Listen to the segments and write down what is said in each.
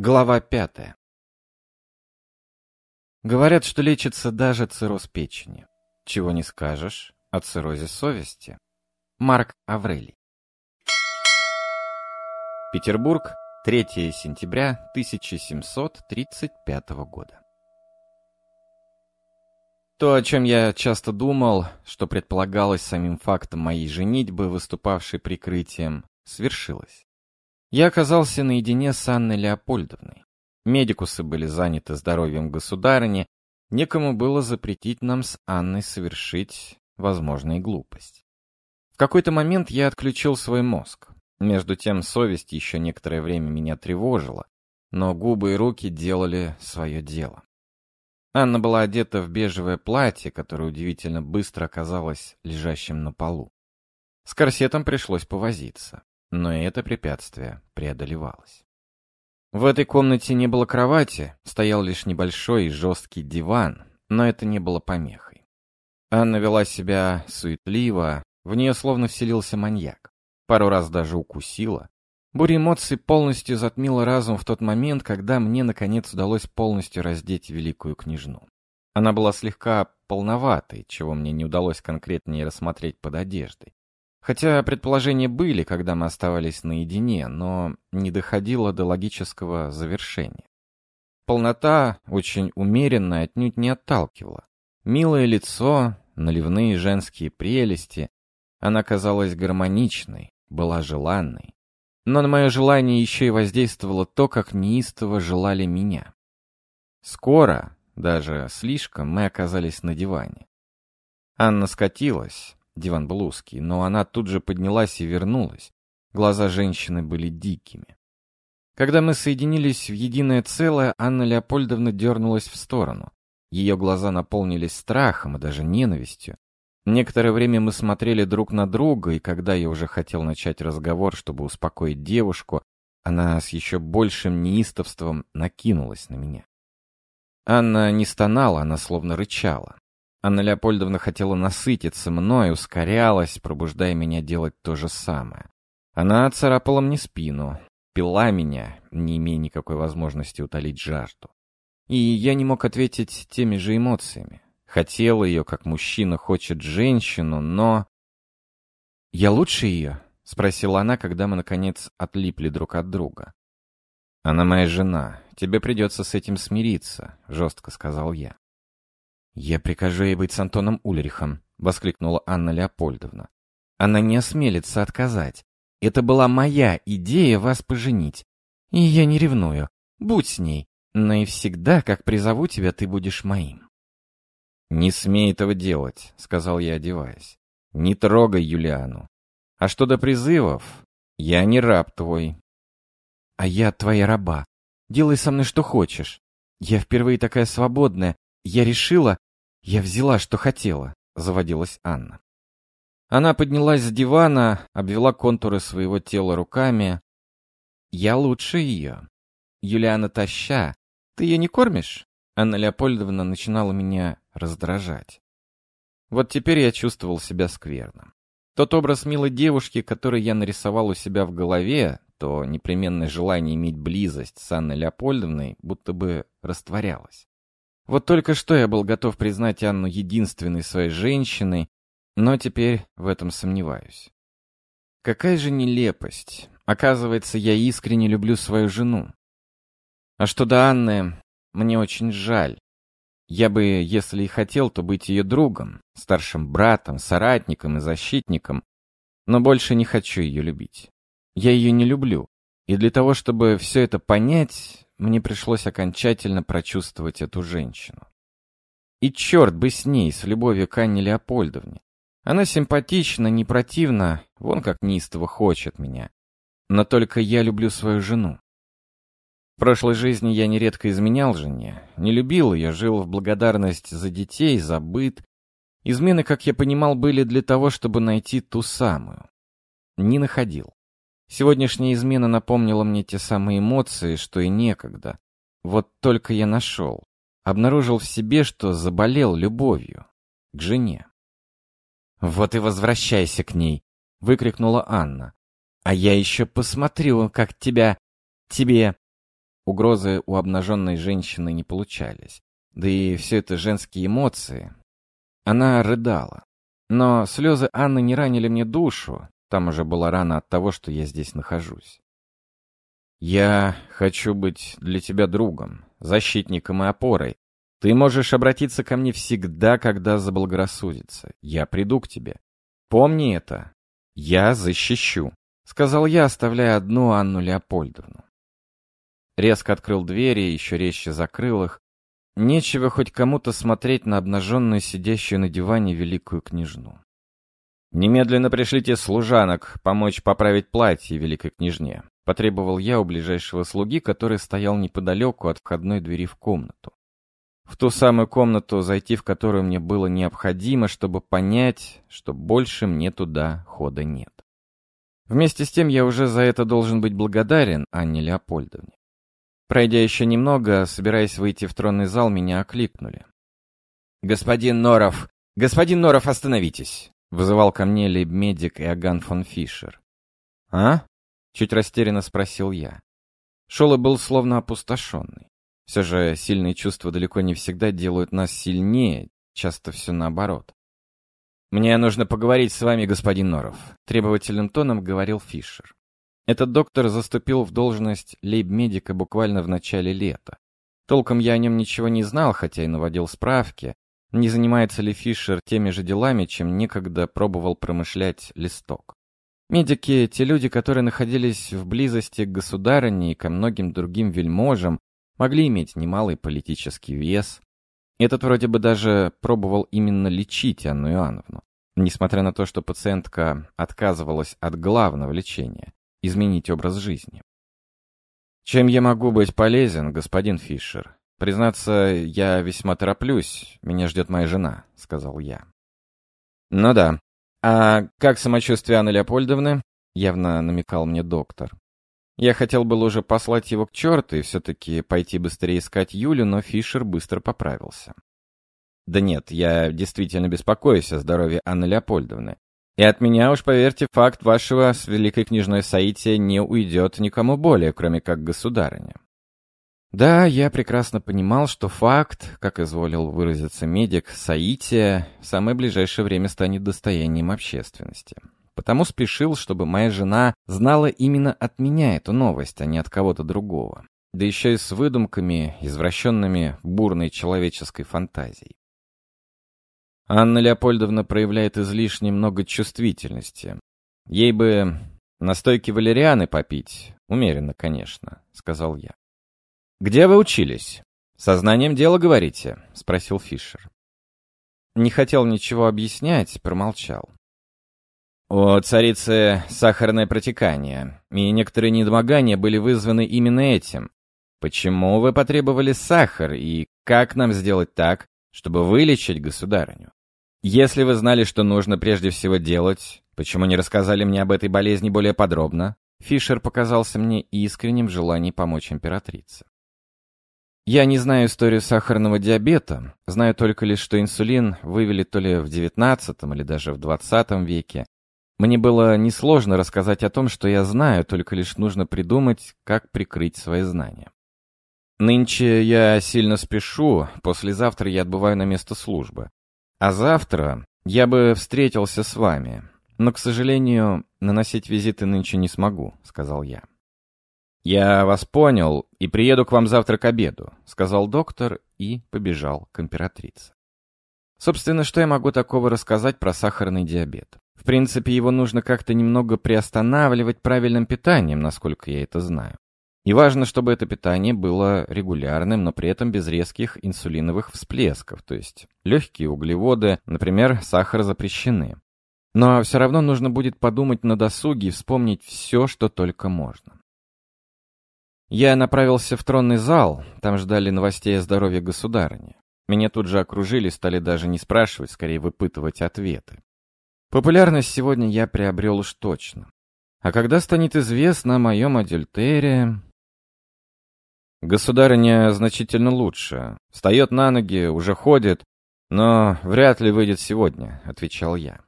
Глава пятая. Говорят, что лечится даже цирроз печени. Чего не скажешь о циррозе совести. Марк Аврелий. Петербург, 3 сентября 1735 года. То, о чем я часто думал, что предполагалось самим фактом моей женитьбы, выступавшей прикрытием, свершилось. Я оказался наедине с Анной Леопольдовной. Медикусы были заняты здоровьем государыни, некому было запретить нам с Анной совершить возможную глупость. В какой-то момент я отключил свой мозг. Между тем совесть еще некоторое время меня тревожила, но губы и руки делали свое дело. Анна была одета в бежевое платье, которое удивительно быстро оказалось лежащим на полу. С корсетом пришлось повозиться. Но и это препятствие преодолевалось. В этой комнате не было кровати, стоял лишь небольшой и жесткий диван, но это не было помехой. Анна вела себя суетливо, в нее словно вселился маньяк. Пару раз даже укусила. Буря эмоций полностью затмила разум в тот момент, когда мне, наконец, удалось полностью раздеть великую княжну. Она была слегка полноватой, чего мне не удалось конкретнее рассмотреть под одеждой. Хотя предположения были, когда мы оставались наедине, но не доходило до логического завершения. Полнота, очень умеренная, отнюдь не отталкивала. Милое лицо, наливные женские прелести. Она казалась гармоничной, была желанной. Но на мое желание еще и воздействовало то, как неистово желали меня. Скоро, даже слишком, мы оказались на диване. Анна скатилась, диван был но она тут же поднялась и вернулась. Глаза женщины были дикими. Когда мы соединились в единое целое, Анна Леопольдовна дернулась в сторону. Ее глаза наполнились страхом и даже ненавистью. Некоторое время мы смотрели друг на друга, и когда я уже хотел начать разговор, чтобы успокоить девушку, она с еще большим неистовством накинулась на меня. Анна не стонала, она словно рычала. Анна Леопольдовна хотела насытиться мной, ускорялась, пробуждая меня делать то же самое. Она царапала мне спину, пила меня, не имея никакой возможности утолить жажду. И я не мог ответить теми же эмоциями. Хотел ее, как мужчина хочет женщину, но... «Я лучше ее?» — спросила она, когда мы, наконец, отлипли друг от друга. «Она моя жена. Тебе придется с этим смириться», — жестко сказал я. «Я прикажу ей быть с Антоном Ульрихом», — воскликнула Анна Леопольдовна. «Она не осмелится отказать. Это была моя идея вас поженить. И я не ревную. Будь с ней. Но и всегда, как призову тебя, ты будешь моим». «Не смей этого делать», — сказал я, одеваясь. «Не трогай Юлиану. А что до призывов? Я не раб твой». «А я твоя раба. Делай со мной что хочешь. Я впервые такая свободная. Я решила, «Я взяла, что хотела», — заводилась Анна. Она поднялась с дивана, обвела контуры своего тела руками. «Я лучше ее. Юлиана таща. Ты ее не кормишь?» Анна Леопольдовна начинала меня раздражать. Вот теперь я чувствовал себя скверно. Тот образ милой девушки, который я нарисовал у себя в голове, то непременное желание иметь близость с Анной Леопольдовной, будто бы растворялось. Вот только что я был готов признать Анну единственной своей женщиной, но теперь в этом сомневаюсь. Какая же нелепость. Оказывается, я искренне люблю свою жену. А что до Анны, мне очень жаль. Я бы, если и хотел, то быть ее другом, старшим братом, соратником и защитником, но больше не хочу ее любить. Я ее не люблю. И для того, чтобы все это понять, мне пришлось окончательно прочувствовать эту женщину. И черт бы с ней, с любовью к Анне Леопольдовне. Она симпатична, не противна, вон как неистово хочет меня. Но только я люблю свою жену. В прошлой жизни я нередко изменял жене, не любил ее, жил в благодарность за детей, за быт. Измены, как я понимал, были для того, чтобы найти ту самую. Не находил. Сегодняшняя измена напомнила мне те самые эмоции, что и некогда. Вот только я нашел. Обнаружил в себе, что заболел любовью. К жене. «Вот и возвращайся к ней!» — выкрикнула Анна. «А я еще посмотрю, как тебя... тебе...» Угрозы у обнаженной женщины не получались. Да и все это женские эмоции. Она рыдала. Но слезы Анны не ранили мне душу. Там уже была рана от того, что я здесь нахожусь. «Я хочу быть для тебя другом, защитником и опорой. Ты можешь обратиться ко мне всегда, когда заблагорассудится. Я приду к тебе. Помни это. Я защищу», — сказал я, оставляя одну Анну Леопольдовну. Резко открыл двери, еще резче закрыл их. Нечего хоть кому-то смотреть на обнаженную сидящую на диване великую княжну. «Немедленно пришлите служанок помочь поправить платье великой княжне», потребовал я у ближайшего слуги, который стоял неподалеку от входной двери в комнату. В ту самую комнату, зайти в которую мне было необходимо, чтобы понять, что больше мне туда хода нет. Вместе с тем я уже за это должен быть благодарен Анне Леопольдовне. Пройдя еще немного, собираясь выйти в тронный зал, меня окликнули. «Господин Норов! Господин Норов, остановитесь!» Вызывал ко мне лейб-медик Иоганн фон Фишер. «А?» — чуть растерянно спросил я. Шолы был словно опустошенный. Все же сильные чувства далеко не всегда делают нас сильнее, часто все наоборот. «Мне нужно поговорить с вами, господин Норов», — требовательным тоном говорил Фишер. Этот доктор заступил в должность лейб-медика буквально в начале лета. Толком я о нем ничего не знал, хотя и наводил справки. Не занимается ли Фишер теми же делами, чем некогда пробовал промышлять листок. Медики — те люди, которые находились в близости к государыне и ко многим другим вельможам, могли иметь немалый политический вес. Этот вроде бы даже пробовал именно лечить Анну Иоанновну, несмотря на то, что пациентка отказывалась от главного лечения изменить образ жизни. Чем я могу быть полезен, господин Фишер? Признаться, я весьма тороплюсь, меня ждет моя жена, сказал я. Ну да. А как самочувствие Анны Леопольдовны? Явно намекал мне доктор. Я хотел было уже послать его к черту и все-таки пойти быстрее искать Юлю, но Фишер быстро поправился. Да нет, я действительно беспокоюсь о здоровье Анны Леопольдовны. И от меня уж, поверьте, факт вашего с великой княжной Саития не уйдет никому более, кроме как государыне. Да, я прекрасно понимал, что факт, как изволил выразиться медик, Саития в самое ближайшее время станет достоянием общественности. Потому спешил, чтобы моя жена знала именно от меня эту новость, а не от кого-то другого. Да еще и с выдумками, извращенными бурной человеческой фантазией. Анна Леопольдовна проявляет излишне много чувствительности. Ей бы настойки валерианы попить, умеренно, конечно, сказал я. Где вы учились? Сознанием дела говорите? спросил Фишер. Не хотел ничего объяснять, промолчал. У царицы сахарное протекание, и некоторые недомогания были вызваны именно этим. Почему вы потребовали сахар, и как нам сделать так, чтобы вылечить государыню? Если вы знали, что нужно прежде всего делать, почему не рассказали мне об этой болезни более подробно? Фишер показался мне искренним в желании помочь императрице. Я не знаю историю сахарного диабета, знаю только лишь, что инсулин вывели то ли в XIX или даже в XX веке. Мне было несложно рассказать о том, что я знаю, только лишь нужно придумать, как прикрыть свои знания. Нынче я сильно спешу, послезавтра я отбываю на место службы. А завтра я бы встретился с вами, но, к сожалению, наносить визиты нынче не смогу», — сказал я. «Я вас понял и приеду к вам завтра к обеду», — сказал доктор и побежал к императрице. Собственно, что я могу такого рассказать про сахарный диабет? В принципе, его нужно как-то немного приостанавливать правильным питанием, насколько я это знаю. И важно, чтобы это питание было регулярным, но при этом без резких инсулиновых всплесков, то есть легкие углеводы, например, сахар запрещены. Но все равно нужно будет подумать на досуге и вспомнить все, что только можно. Я направился в тронный зал, там ждали новостей о здоровье государыни. Меня тут же окружили, стали даже не спрашивать, скорее выпытывать ответы. Популярность сегодня я приобрел уж точно. А когда станет известно о моем адюльтере... Государыня значительно лучше. Встает на ноги, уже ходит, но вряд ли выйдет сегодня, отвечал я.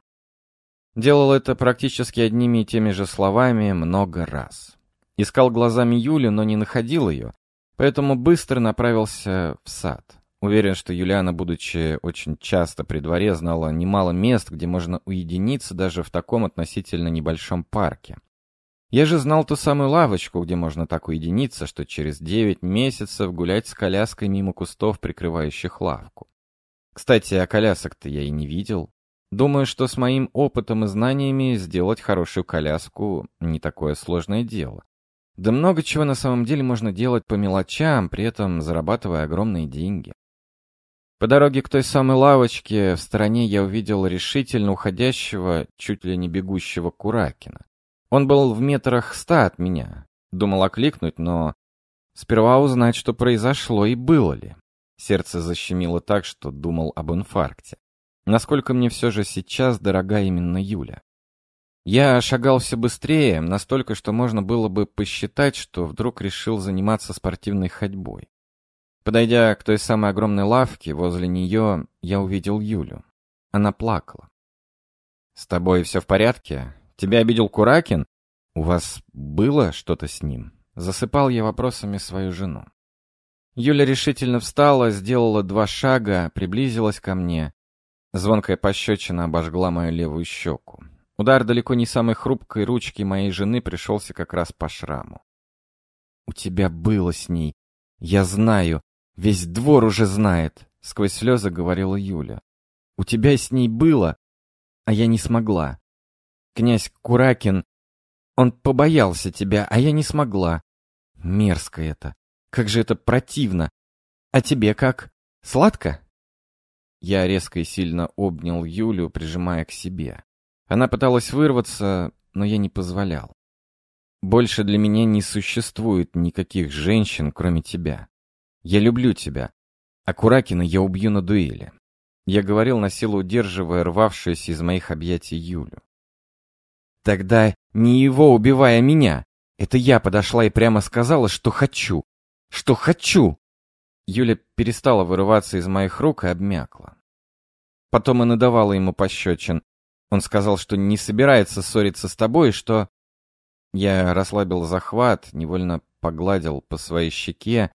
Делал это практически одними и теми же словами много раз. Искал глазами Юлю, но не находил ее. Поэтому быстро направился в сад. Уверен, что Юлиана, будучи очень часто при дворе, знала немало мест, где можно уединиться даже в таком относительно небольшом парке. Я же знал ту самую лавочку, где можно так уединиться, что через девять месяцев гулять с коляской мимо кустов, прикрывающих лавку. Кстати, а колясок-то я и не видел. Думаю, что с моим опытом и знаниями сделать хорошую коляску не такое сложное дело. Да много чего на самом деле можно делать по мелочам, при этом зарабатывая огромные деньги. По дороге к той самой лавочке в стороне я увидел решительно уходящего, чуть ли не бегущего Куракина. Он был в метрах ста от меня. Думал окликнуть, но сперва узнать, что произошло и было ли. Сердце защемило так, что думал об инфаркте. Насколько мне все же сейчас дорога именно Юля. Я шагал все быстрее, настолько, что можно было бы посчитать, что вдруг решил заниматься спортивной ходьбой. Подойдя к той самой огромной лавке, возле нее я увидел Юлю. Она плакала. «С тобой все в порядке? Тебя обидел Куракин? У вас было что-то с ним?» Засыпал я вопросами свою жену. Юля решительно встала, сделала два шага, приблизилась ко мне. Звонкая пощечина обожгла мою левую щеку. Удар далеко не самой хрупкой ручки моей жены пришелся как раз по шраму. «У тебя было с ней. Я знаю. Весь двор уже знает», — сквозь слезы говорила Юля. «У тебя с ней было, а я не смогла. Князь Куракин, он побоялся тебя, а я не смогла. Мерзко это. Как же это противно. А тебе как? Сладко? Я резко и сильно обнял Юлю, прижимая к себе. Она пыталась вырваться, но я не позволял. Больше для меня не существует никаких женщин, кроме тебя. Я люблю тебя. А Куракина я убью на дуэли. Я говорил, на силу удерживая рвавшуюся из моих объятий Юлю. Тогда не его убивая меня. Это я подошла и прямо сказала, что хочу. Что хочу. Юля перестала вырываться из моих рук и обмякла. Потом и надавала ему пощечин. Он сказал, что не собирается ссориться с тобой, что... Я расслабил захват, невольно погладил по своей щеке.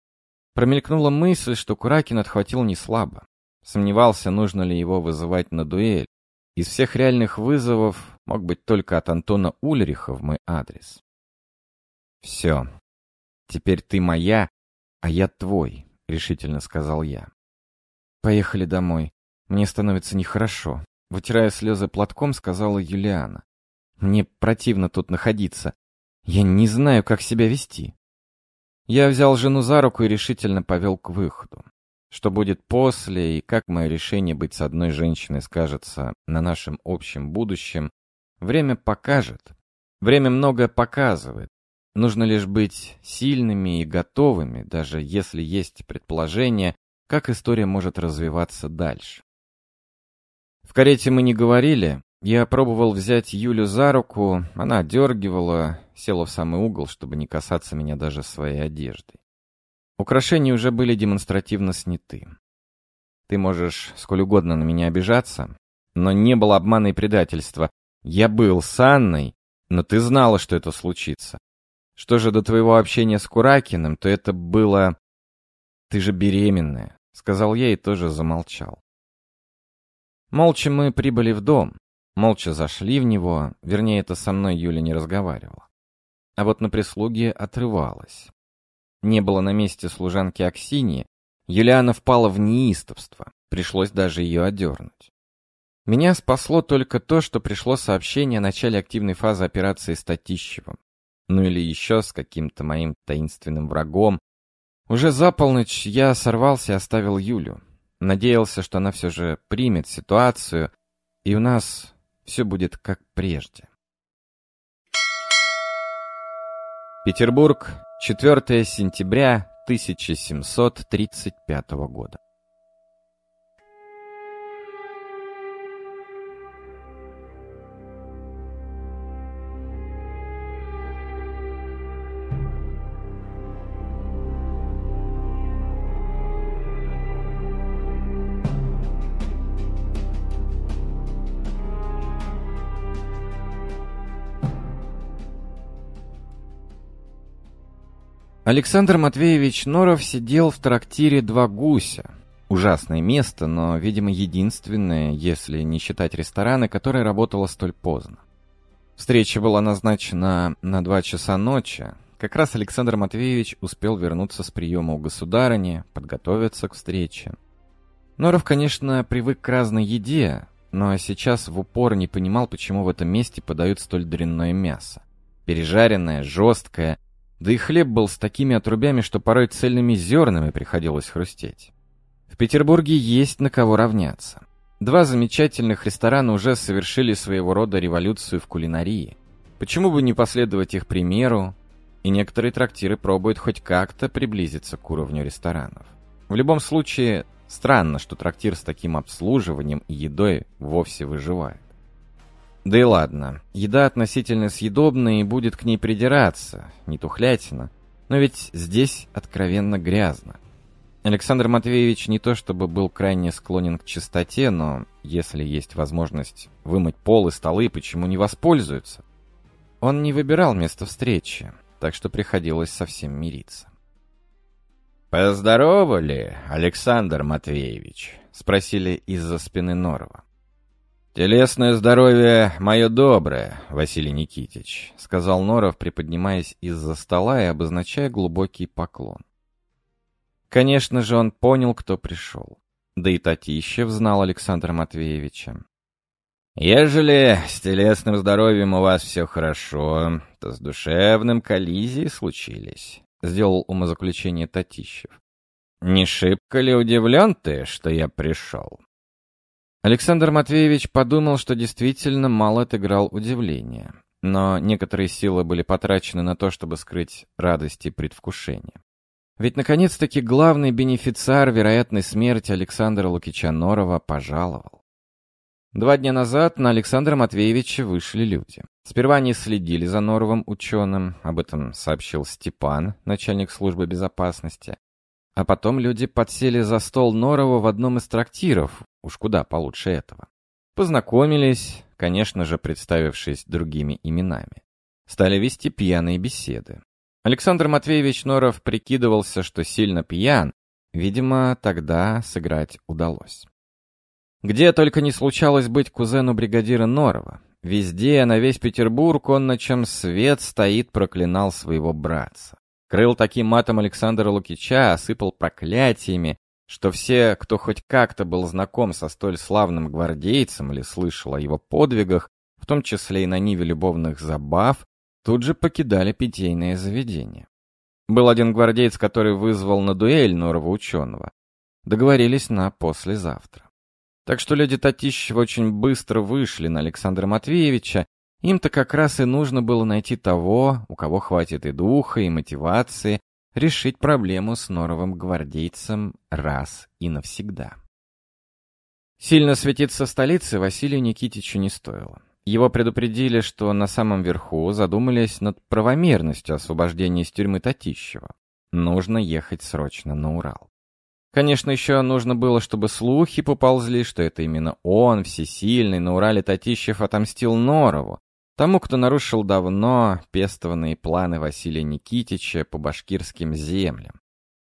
Промелькнула мысль, что Куракин отхватил не слабо. Сомневался, нужно ли его вызывать на дуэль. Из всех реальных вызовов мог быть только от Антона Ульриха в мой адрес. «Все. Теперь ты моя, а я твой», — решительно сказал я. «Поехали домой. Мне становится нехорошо», — вытирая слезы платком, сказала Юлиана. «Мне противно тут находиться. Я не знаю, как себя вести». Я взял жену за руку и решительно повел к выходу. Что будет после и как мое решение быть с одной женщиной скажется на нашем общем будущем, время покажет. Время многое показывает. Нужно лишь быть сильными и готовыми, даже если есть предположение, как история может развиваться дальше. В карете мы не говорили. Я пробовал взять Юлю за руку, она дергивала, села в самый угол, чтобы не касаться меня даже своей одеждой. Украшения уже были демонстративно сняты. Ты можешь сколь угодно на меня обижаться, но не было обмана и предательства. Я был с Анной, но ты знала, что это случится. Что же до твоего общения с Куракиным, то это было... Ты же беременная, сказал я и тоже замолчал. Молча мы прибыли в дом, молча зашли в него, вернее, это со мной Юля не разговаривала. А вот на прислуге отрывалась не было на месте служанки Аксинии, Юлиана впала в неистовство, пришлось даже ее одернуть. Меня спасло только то, что пришло сообщение о начале активной фазы операции с Татищевым. Ну или еще с каким-то моим таинственным врагом. Уже за полночь я сорвался и оставил Юлю. Надеялся, что она все же примет ситуацию, и у нас все будет как прежде. Петербург, 4 сентября 1735 года. Александр Матвеевич Норов сидел в трактире «Два гуся». Ужасное место, но, видимо, единственное, если не считать ресторана, которое работало столь поздно. Встреча была назначена на два часа ночи. Как раз Александр Матвеевич успел вернуться с приема у государыни, подготовиться к встрече. Норов, конечно, привык к разной еде, но сейчас в упор не понимал, почему в этом месте подают столь дрянное мясо. Пережаренное, жесткое, да и хлеб был с такими отрубями, что порой цельными зернами приходилось хрустеть. В Петербурге есть на кого равняться. Два замечательных ресторана уже совершили своего рода революцию в кулинарии. Почему бы не последовать их примеру? И некоторые трактиры пробуют хоть как-то приблизиться к уровню ресторанов. В любом случае, странно, что трактир с таким обслуживанием и едой вовсе выживает. Да и ладно, еда относительно съедобная и будет к ней придираться, не тухлятина. Но ведь здесь откровенно грязно. Александр Матвеевич не то чтобы был крайне склонен к чистоте, но если есть возможность вымыть пол и столы, почему не воспользуются? Он не выбирал место встречи, так что приходилось совсем мириться. «Поздоровали, Александр Матвеевич?» — спросили из-за спины Норова. «Телесное здоровье мое доброе, Василий Никитич», — сказал Норов, приподнимаясь из-за стола и обозначая глубокий поклон. Конечно же, он понял, кто пришел. Да и Татищев знал Александра Матвеевича. «Ежели с телесным здоровьем у вас все хорошо, то с душевным коллизии случились», — сделал умозаключение Татищев. «Не шибко ли удивлен ты, что я пришел?» Александр Матвеевич подумал, что действительно мало отыграл удивления, но некоторые силы были потрачены на то, чтобы скрыть радость и предвкушение. Ведь наконец-таки главный бенефициар вероятной смерти Александра Лукича Норова пожаловал. Два дня назад на Александра Матвеевича вышли люди. Сперва они следили за Норовым ученым, об этом сообщил Степан, начальник службы безопасности. А потом люди подсели за стол Норова в одном из трактиров, уж куда получше этого. Познакомились, конечно же, представившись другими именами. Стали вести пьяные беседы. Александр Матвеевич Норов прикидывался, что сильно пьян, видимо, тогда сыграть удалось. Где только не случалось быть кузену бригадира Норова. Везде, на весь Петербург он на чем свет стоит проклинал своего братца. Крыл таким матом Александра Лукича, осыпал проклятиями, что все, кто хоть как-то был знаком со столь славным гвардейцем или слышал о его подвигах, в том числе и на ниве любовных забав, тут же покидали питейное заведение. Был один гвардеец, который вызвал на дуэль Норова ученого. Договорились на послезавтра. Так что люди Татищева очень быстро вышли на Александра Матвеевича, им-то как раз и нужно было найти того, у кого хватит и духа, и мотивации решить проблему с норовым гвардейцем раз и навсегда. Сильно светиться столице Василию Никитичу не стоило. Его предупредили, что на самом верху задумались над правомерностью освобождения из тюрьмы Татищева. Нужно ехать срочно на Урал. Конечно, еще нужно было, чтобы слухи поползли, что это именно он, всесильный, на Урале Татищев отомстил Норову, Тому, кто нарушил давно пестованные планы Василия Никитича по башкирским землям.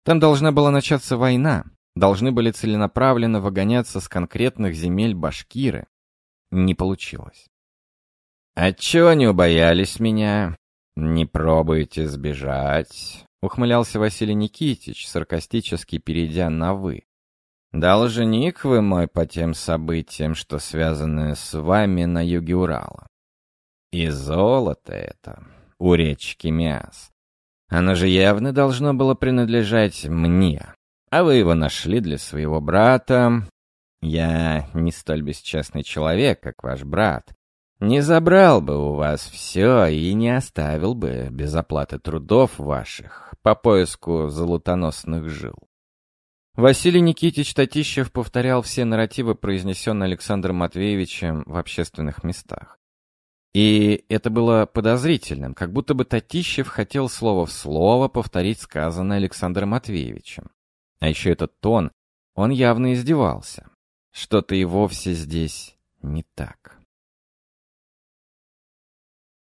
Там должна была начаться война, должны были целенаправленно выгоняться с конкретных земель башкиры. Не получилось. «Отчего не убоялись меня? Не пробуете сбежать?» — ухмылялся Василий Никитич, саркастически перейдя на «вы». «Должник вы мой по тем событиям, что связаны с вами на юге Урала. И золото это у речки Миас. Оно же явно должно было принадлежать мне. А вы его нашли для своего брата. Я не столь бесчестный человек, как ваш брат. Не забрал бы у вас все и не оставил бы без оплаты трудов ваших по поиску золотоносных жил. Василий Никитич Татищев повторял все нарративы, произнесенные Александром Матвеевичем в общественных местах. И это было подозрительным, как будто бы Татищев хотел слово в слово повторить сказанное Александром Матвеевичем. А еще этот тон, он явно издевался. Что-то и вовсе здесь не так.